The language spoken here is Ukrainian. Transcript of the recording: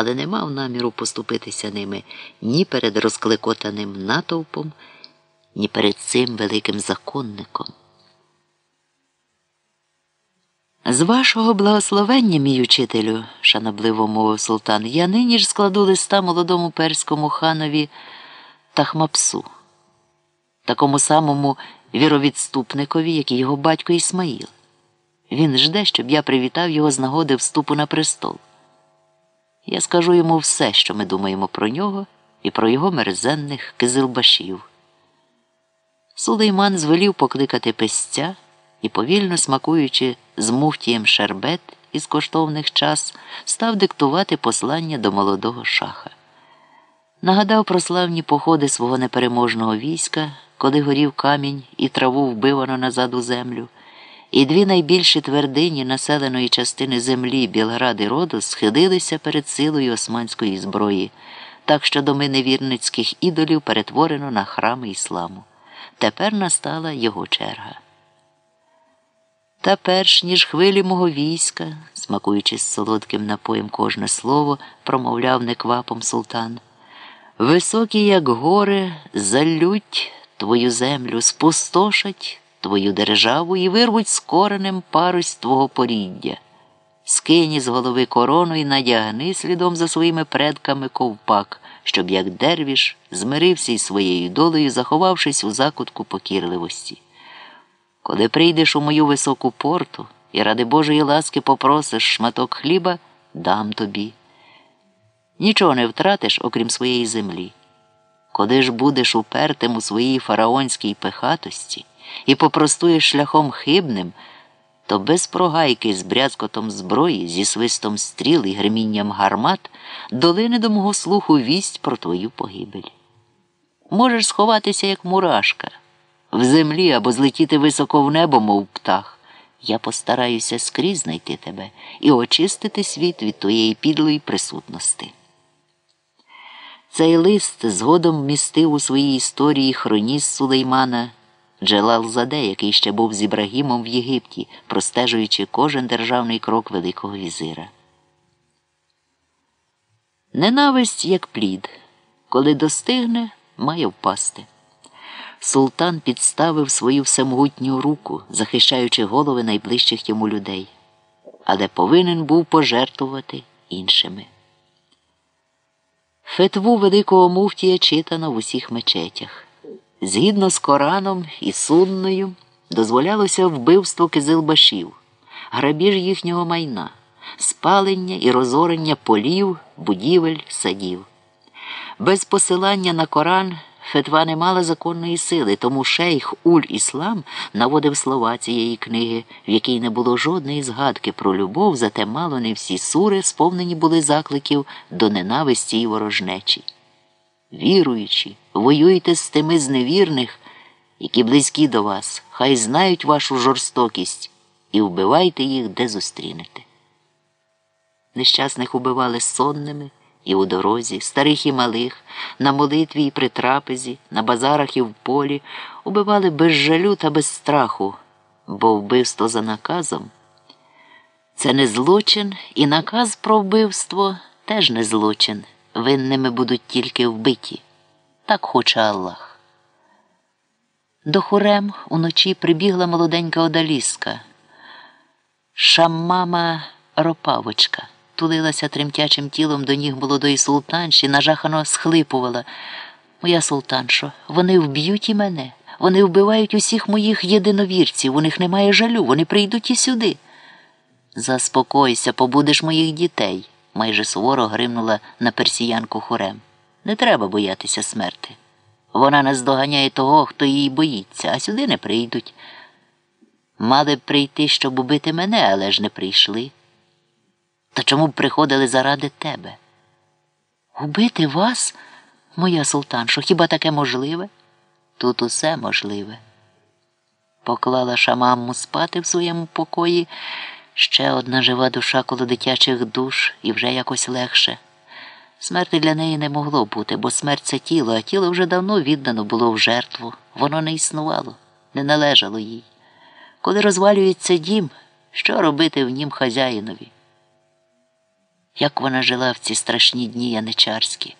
але не мав наміру поступитися ними ні перед розкликотаним натовпом, ні перед цим великим законником. З вашого благословення, мій учителю, шанобливо мовив султан, я нині ж складу листа молодому перському ханові Тахмапсу, такому самому віровідступникові, як і його батько Ісмаїл. Він жде, щоб я привітав його з нагоди вступу на престол. Я скажу йому все, що ми думаємо про нього і про його мерзенних кизилбашів. Сулейман звелів покликати песця і, повільно смакуючи з муфтієм шербет із коштовних час, став диктувати послання до молодого шаха. Нагадав про славні походи свого непереможного війська, коли горів камінь і траву вбивано назад у землю, і дві найбільші твердині населеної частини землі Білград і Родос схилилися перед силою османської зброї, так що доми невірницьких ідолів перетворено на храми ісламу. Тепер настала його черга. Та перш ніж хвилі мого війська, смакуючи з солодким напоєм кожне слово, промовляв неквапом султан. Високі, як гори, залють твою землю, спустошать твою державу і вирвуть з коренем парусь твого поріддя. Скинь із голови корону і надягни слідом за своїми предками ковпак, щоб, як дервіш, змирився із своєю долею, заховавшись у закутку покірливості. Коли прийдеш у мою високу порту і ради Божої ласки попросиш шматок хліба, дам тобі. Нічого не втратиш, окрім своєї землі. Коли ж будеш упертим у своїй фараонській пихатості і попростуєш шляхом хибним, то без прогайки з брязкотом зброї, зі свистом стріл і гримінням гармат долине до мого слуху вість про твою погибель. Можеш сховатися, як мурашка, в землі або злетіти високо в небо, мов птах. Я постараюся скрізь знайти тебе і очистити світ від твоєї підлої присутності. Цей лист згодом містив у своїй історії хроніст Сулеймана Джелал Заде, який ще був з Ібрагімом в Єгипті, простежуючи кожен державний крок Великого візира. Ненависть, як плід, коли достигне, має впасти. Султан підставив свою всемогутню руку, захищаючи голови найближчих йому людей, але повинен був пожертвувати іншими. Фетву Великого Муфтія читано в усіх мечетях. Згідно з Кораном і Сунною, дозволялося вбивство кизилбашів, грабіж їхнього майна, спалення і розорення полів, будівель, садів. Без посилання на Коран Фетва не мала законної сили, тому шейх Уль Іслам наводив слова цієї книги, в якій не було жодної згадки про любов, зате мало не всі сури сповнені були закликів до ненависті і ворожнечі. Віруючи, воюйте з тими з невірних, які близькі до вас, хай знають вашу жорстокість, і вбивайте їх, де зустрінете. Нещасних убивали сонними і у дорозі, старих і малих, на молитві і при трапезі, на базарах і в полі, убивали без жалю та без страху, бо вбивство за наказом це не злочин, і наказ про вбивство теж не злочин. Винними будуть тільки вбиті. Так хоче Аллах. До хорем уночі прибігла молоденька одаліска, шаммама ропавочка тулилася тремтячим тілом до ніг молодої султанші, нажахано схлипувала. Моя султаншо, вони вб'ють і мене. Вони вбивають усіх моїх єдиновірців, у них немає жалю, вони прийдуть і сюди. Заспокойся, побудеш моїх дітей, майже суворо гримнула на персіянку хорем. Не треба боятися смерти. Вона наздоганяє того, хто її боїться, а сюди не прийдуть. Мали б прийти, щоб убити мене, але ж не прийшли. Та чому б приходили заради тебе? Убити вас, моя султаншо, хіба таке можливе? Тут усе можливе. Поклала шамамму спати в своєму покої ще одна жива душа коло дитячих душ і вже якось легше. Смерти для неї не могло бути, бо смерть це тіло, а тіло вже давно віддано було в жертву. Воно не існувало, не належало їй. Коли розвалюється дім, що робити в нім хазяїнові? як вона жила в ці страшні дні яничарські.